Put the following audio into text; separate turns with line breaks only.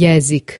jezik